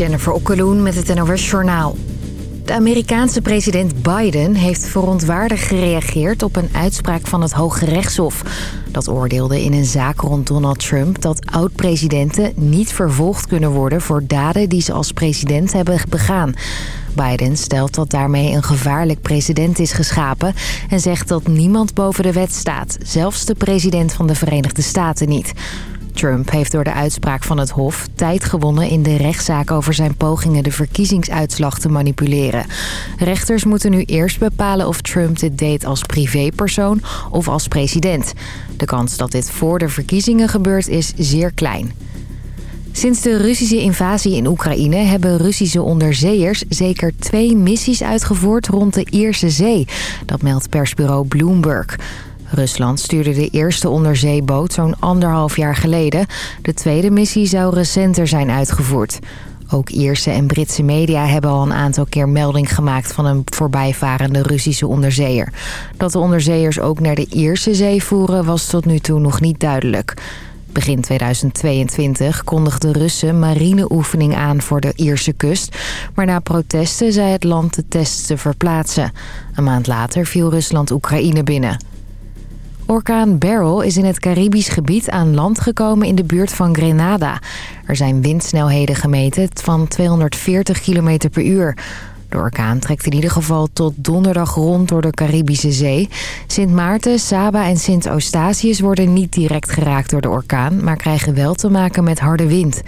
Jennifer Okkeloen met het NOS Journaal. De Amerikaanse president Biden heeft verontwaardigd gereageerd op een uitspraak van het Hoge Rechtshof. Dat oordeelde in een zaak rond Donald Trump dat oud-presidenten niet vervolgd kunnen worden voor daden die ze als president hebben begaan. Biden stelt dat daarmee een gevaarlijk president is geschapen... en zegt dat niemand boven de wet staat, zelfs de president van de Verenigde Staten niet. Trump heeft door de uitspraak van het Hof tijd gewonnen in de rechtszaak over zijn pogingen de verkiezingsuitslag te manipuleren. Rechters moeten nu eerst bepalen of Trump dit deed als privépersoon of als president. De kans dat dit voor de verkiezingen gebeurt is zeer klein. Sinds de Russische invasie in Oekraïne hebben Russische onderzeeërs zeker twee missies uitgevoerd rond de Ierse Zee. Dat meldt persbureau Bloomberg. Rusland stuurde de eerste onderzeeboot zo'n anderhalf jaar geleden. De tweede missie zou recenter zijn uitgevoerd. Ook Ierse en Britse media hebben al een aantal keer melding gemaakt van een voorbijvarende Russische onderzeeër. Dat de onderzeeërs ook naar de Ierse zee voeren was tot nu toe nog niet duidelijk. Begin 2022 kondigden Russen marineoefening aan voor de Ierse kust. Maar na protesten zei het land de tests te verplaatsen. Een maand later viel Rusland Oekraïne binnen. Orkaan Beryl is in het Caribisch gebied aan land gekomen in de buurt van Grenada. Er zijn windsnelheden gemeten van 240 km per uur. De orkaan trekt in ieder geval tot donderdag rond door de Caribische Zee. Sint Maarten, Saba en Sint Eustatius worden niet direct geraakt door de orkaan... maar krijgen wel te maken met harde wind.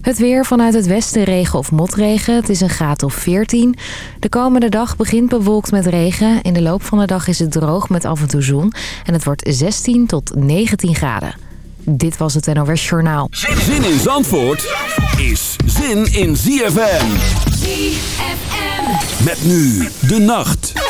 Het weer vanuit het westen regen of motregen. Het is een graad of 14. De komende dag begint bewolkt met regen. In de loop van de dag is het droog met af en toe zon. En het wordt 16 tot 19 graden. Dit was het NOS Journaal. Zin in Zandvoort is zin in ZFM. ZFM. Met nu de nacht.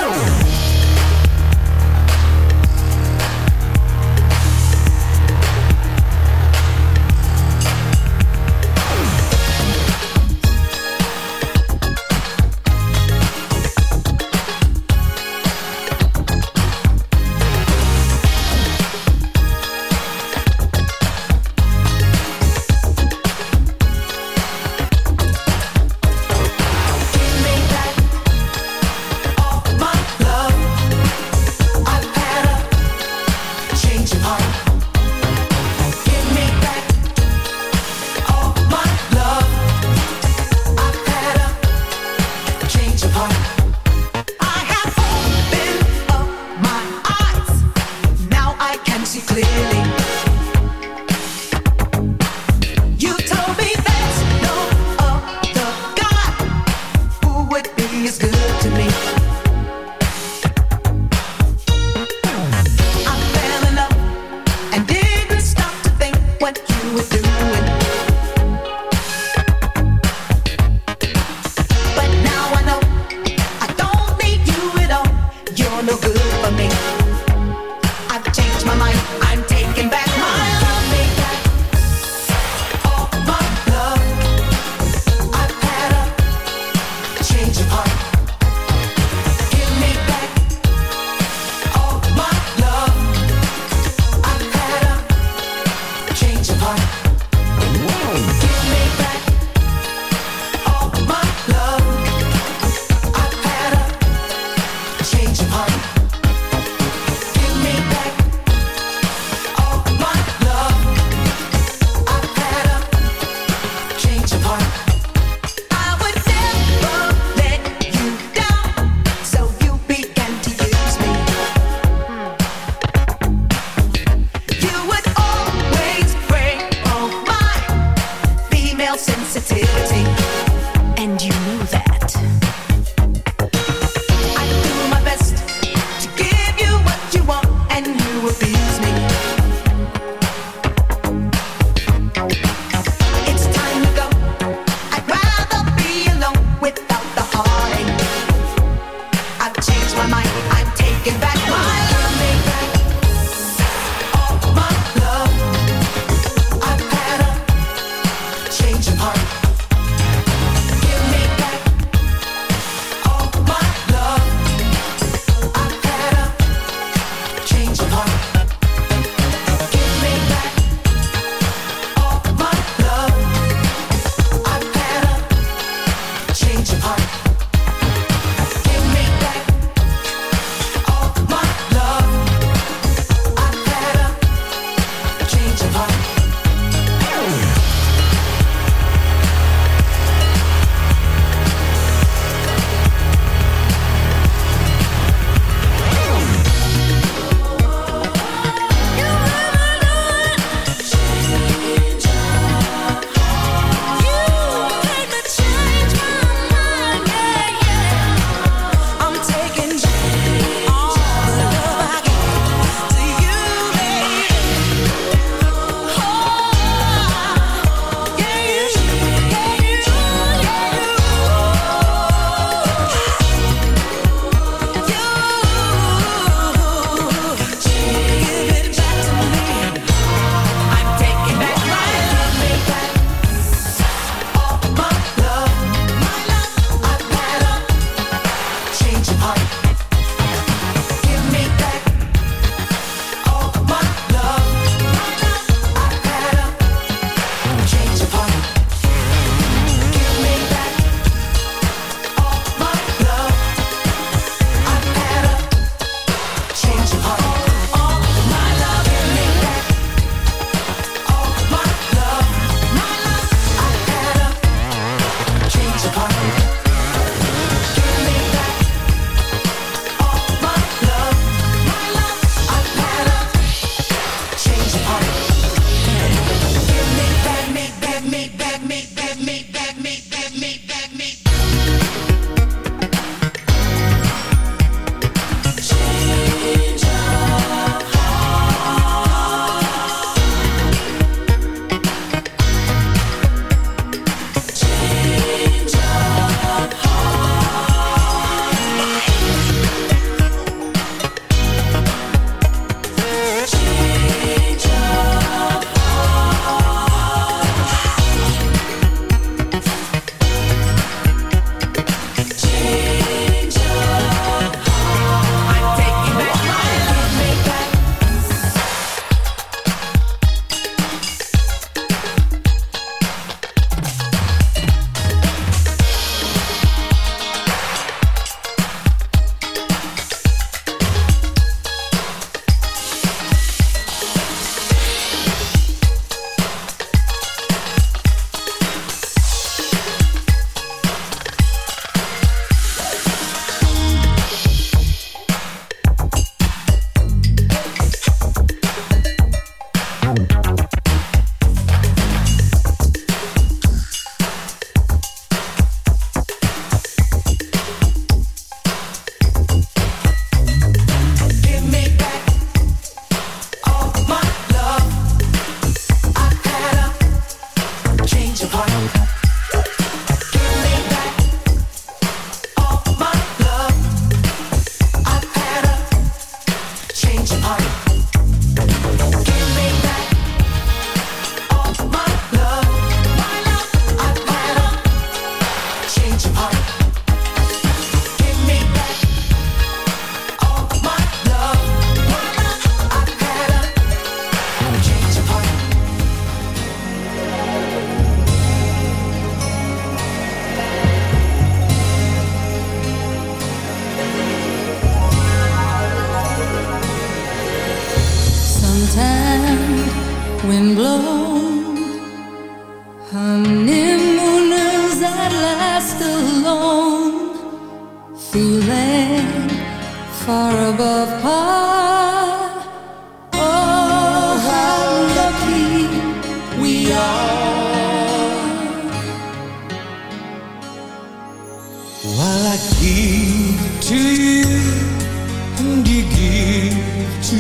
To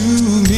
me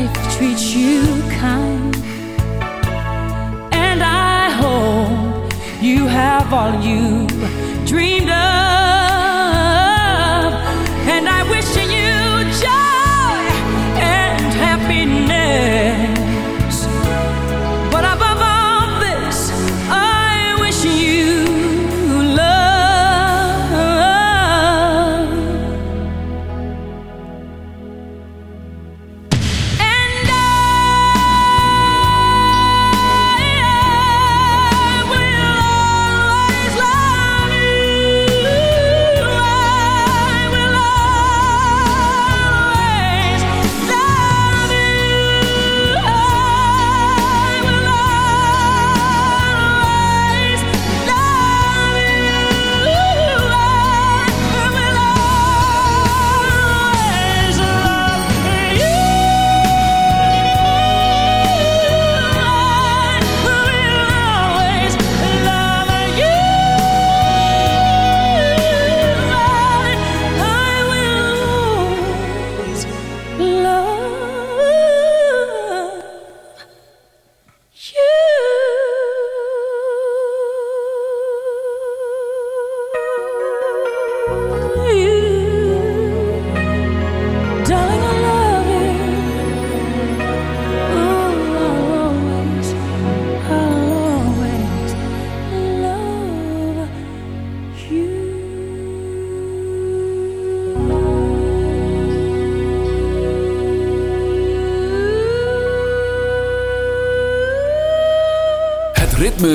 life treats you kind, and I hope you have all you dreamed of,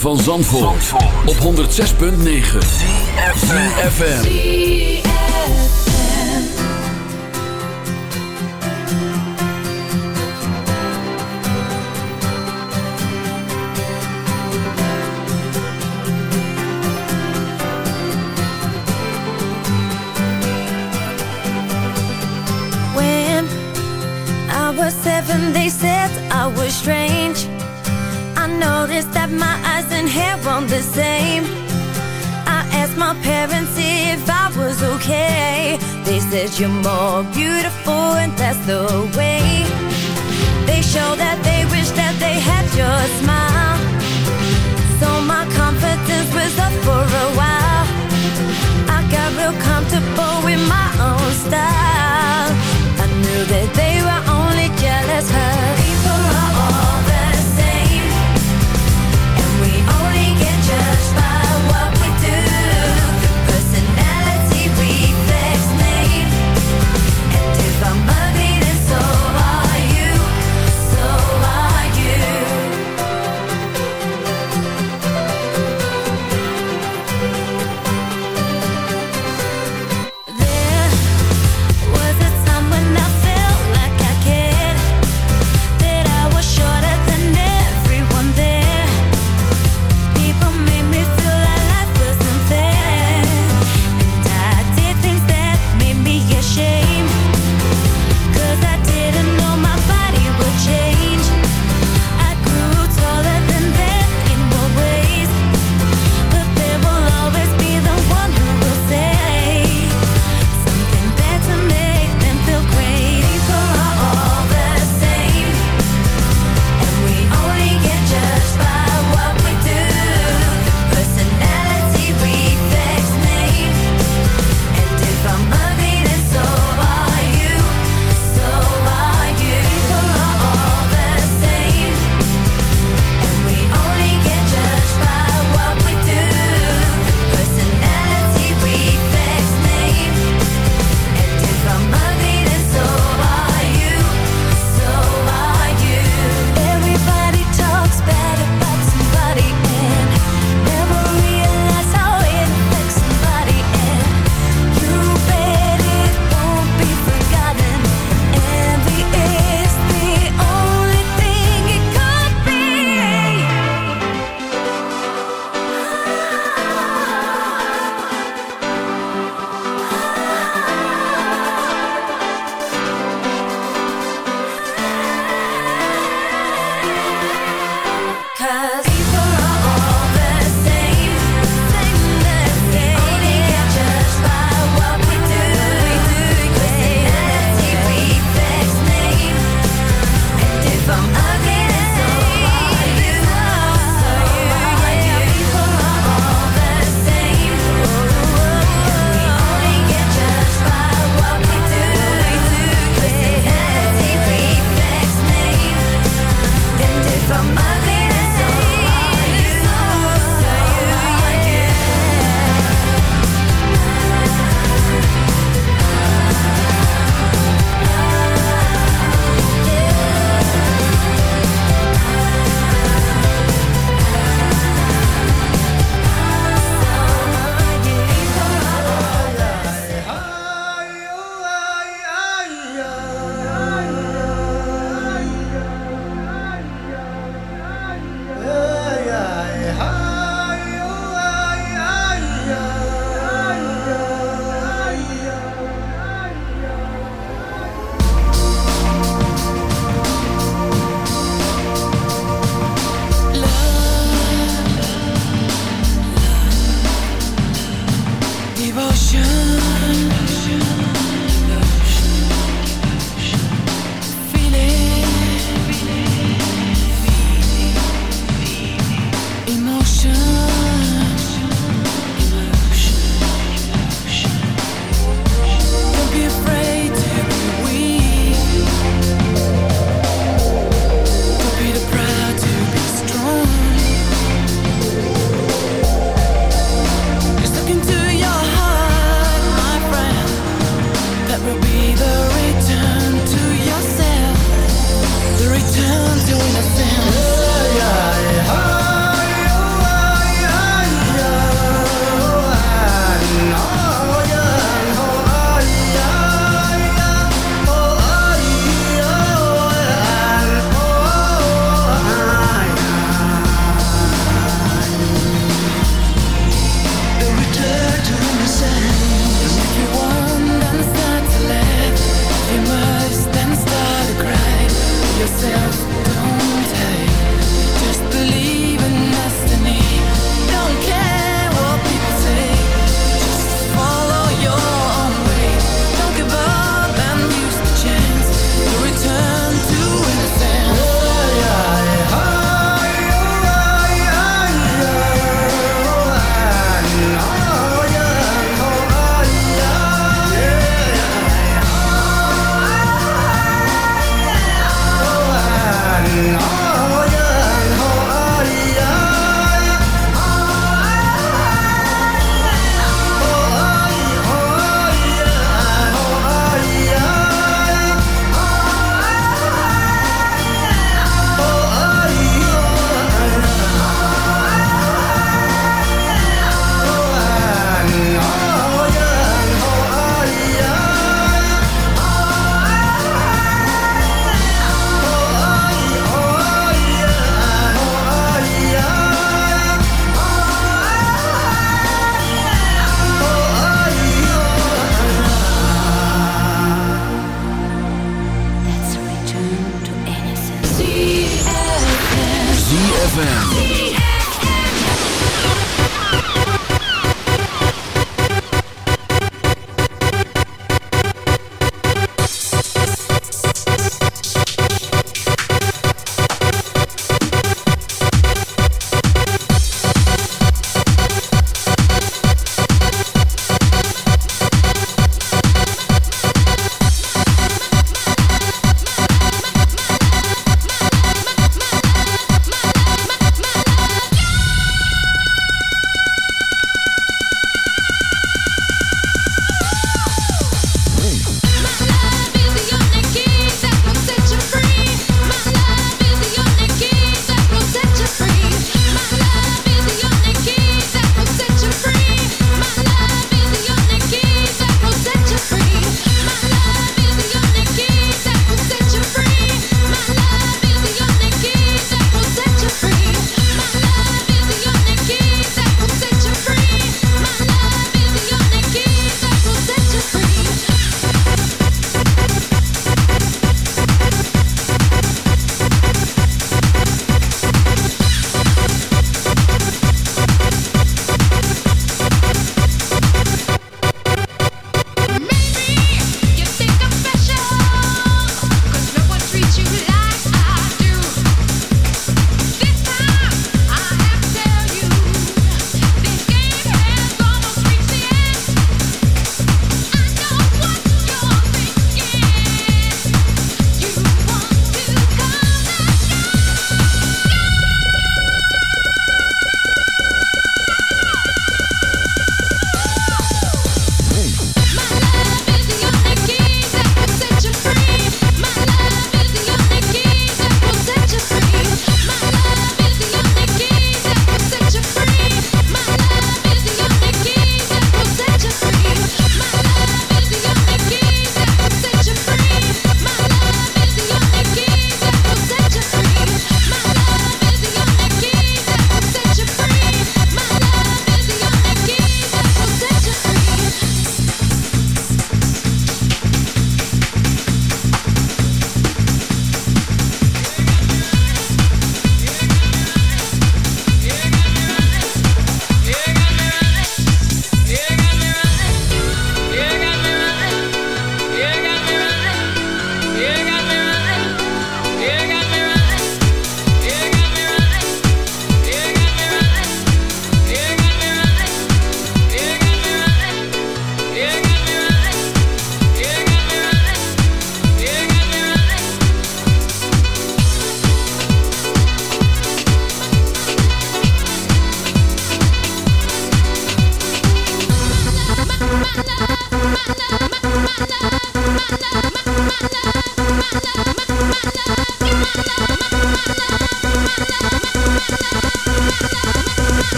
van Zandvoort, op 106.9 ZFM. When I was seven, they said I was strange. Noticed that my eyes and hair weren't the same. I asked my parents if I was okay. They said you're more beautiful, and that's the way. They show that they wish that they had your smile. So my confidence was up for a while. I got real comfortable with my own style. I knew that they were only jealous.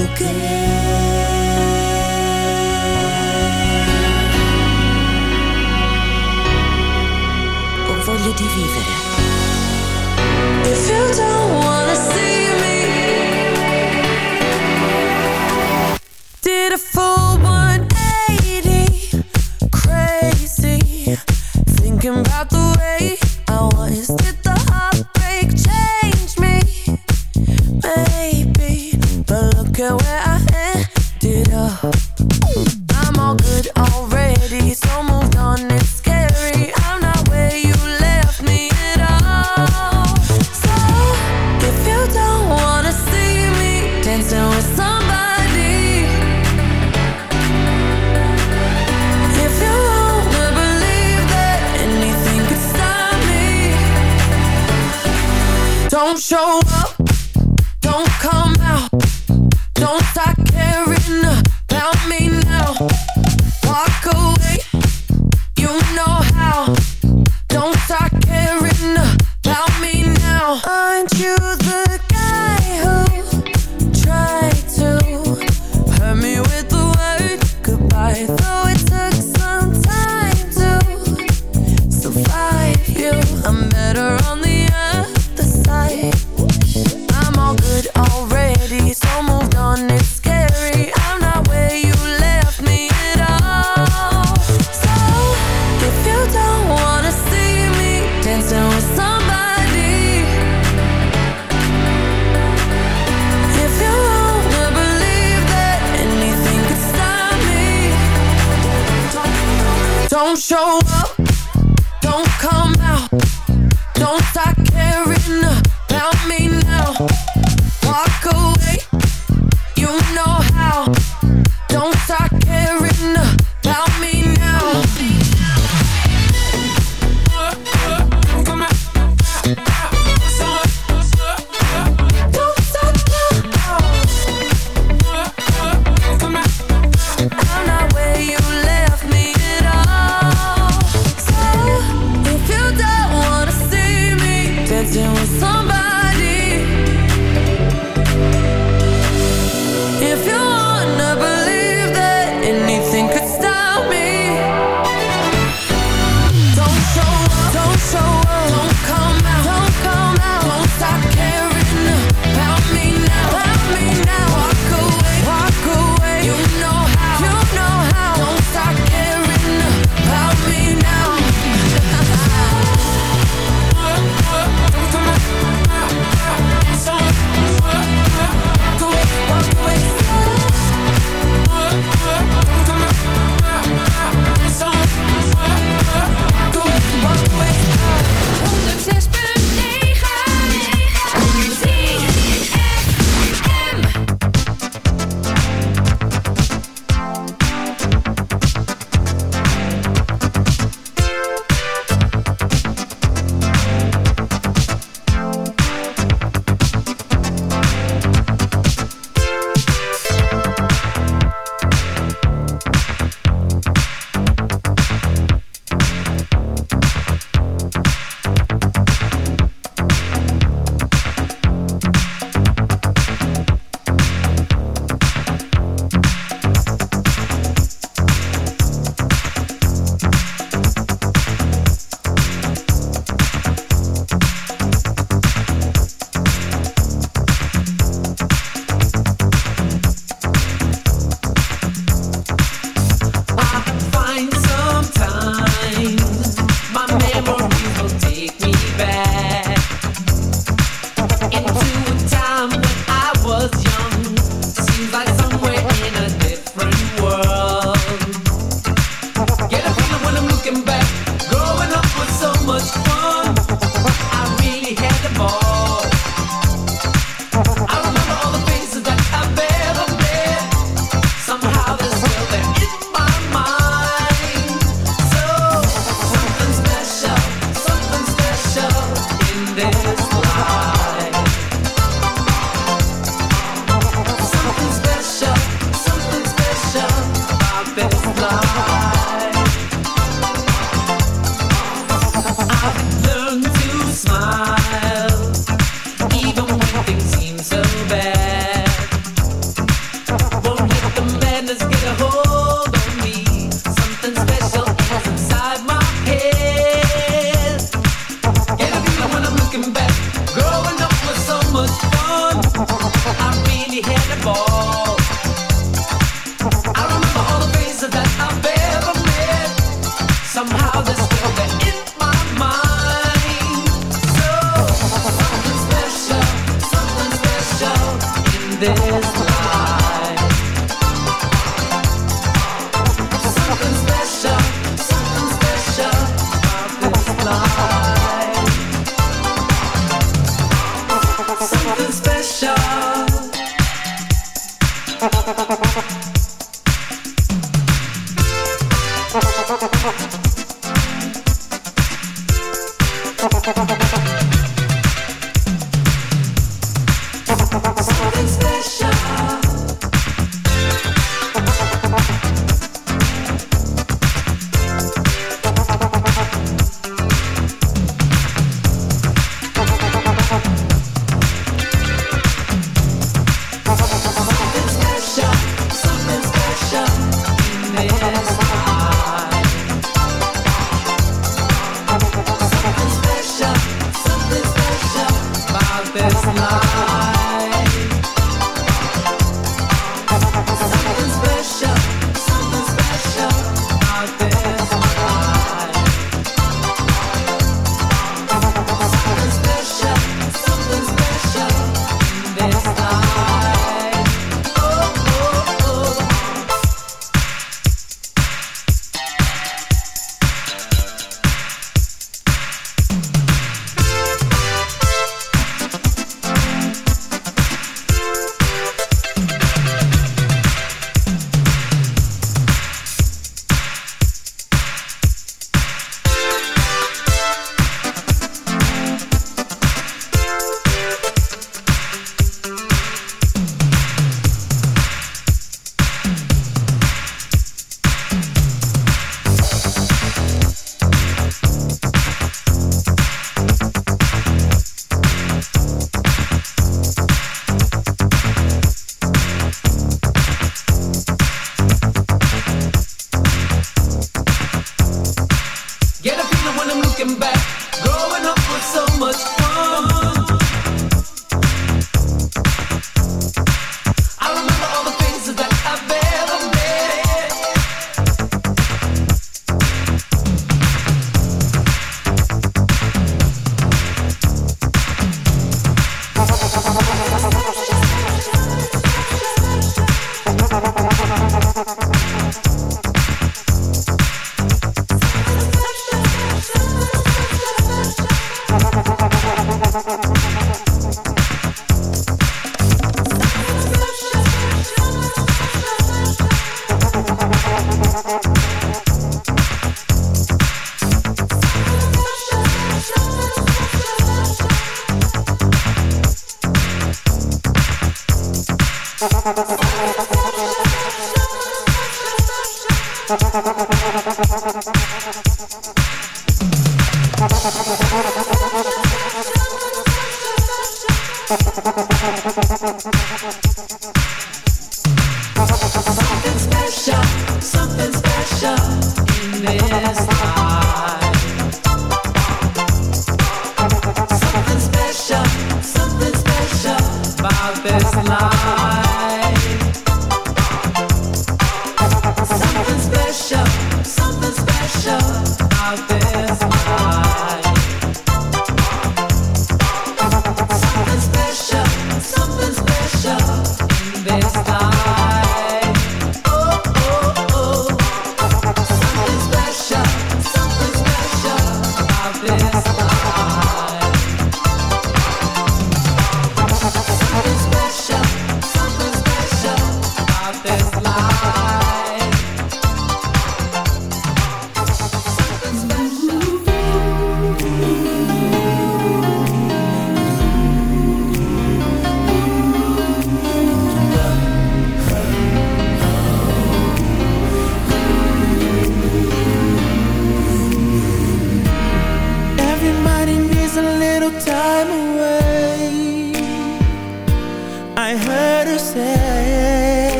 algo que don't come out. Don't start